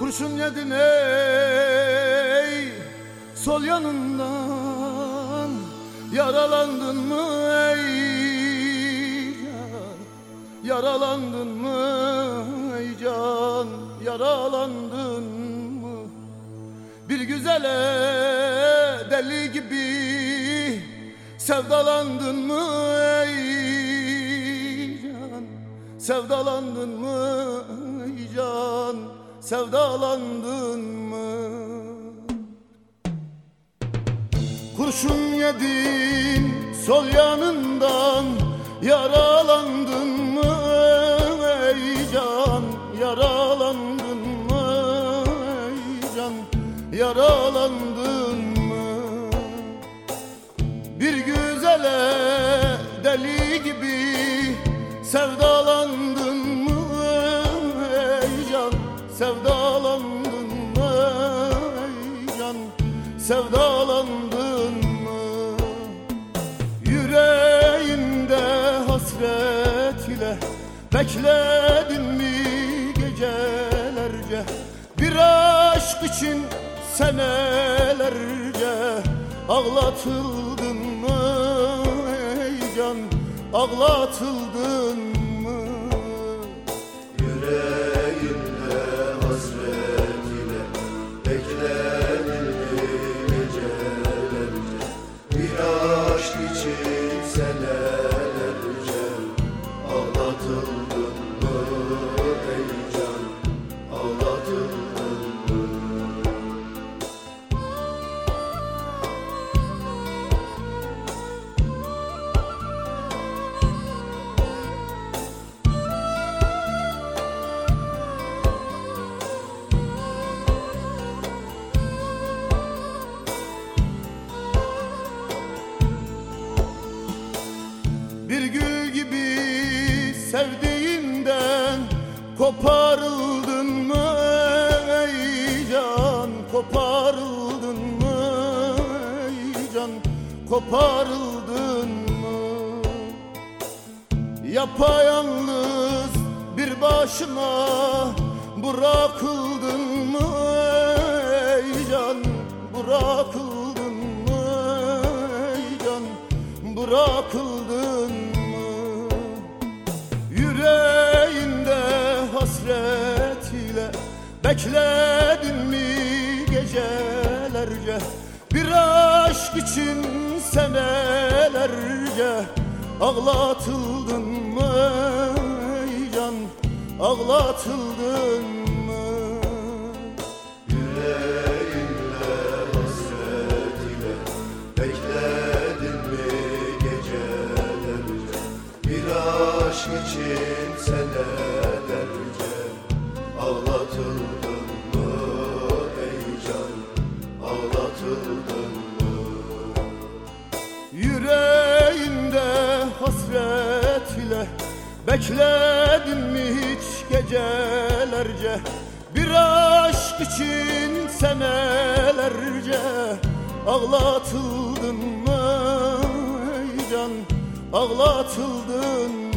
Kurşun yedin ey. Sol yanından Yaralandın mı ey? Yaralandın mı ey can? Yaralandın mı? Bir güzele deli gibi Sevdalandın mı ey can? Sevdalandın mı ey can Sevdalandın mı? Kurşun yedin sol yanından Yaralandın mı? Ey can Yaralandın mı? Ey can Yaralandın mı? Bir güzele deli gibi Sevdalandın Sevdalandın mı can Sevdalandın mı? Yüreğinde hasret ile Bekledin mi gecelerce? Bir aşk için senelerce Ağlatıldın mı ey can Ağlatıldın mı sevdiğinden Koparıldın mı ey can? Koparıldın mı ey can? Koparıldın mı? Yapayalnız bir başına Bırakıldın mı ey can? Bırakıldın mı ey can? Bırakıldın mı hasret ile Bekledin mi gecelerce? Bir aşk için senelerce Ağlatıldın mı ey can? Ağlatıldın mı? Yüreğimde hasret ile Bekledin mi gecelerce? Bir aşk için senelerce Ağlatıldın mı ey can? Mı? Yüreğinde hasret ile Bekledin mi hiç gecelerce? Bir aşk için senelerce Ağlatıldın mı ey can? Ağlatıldın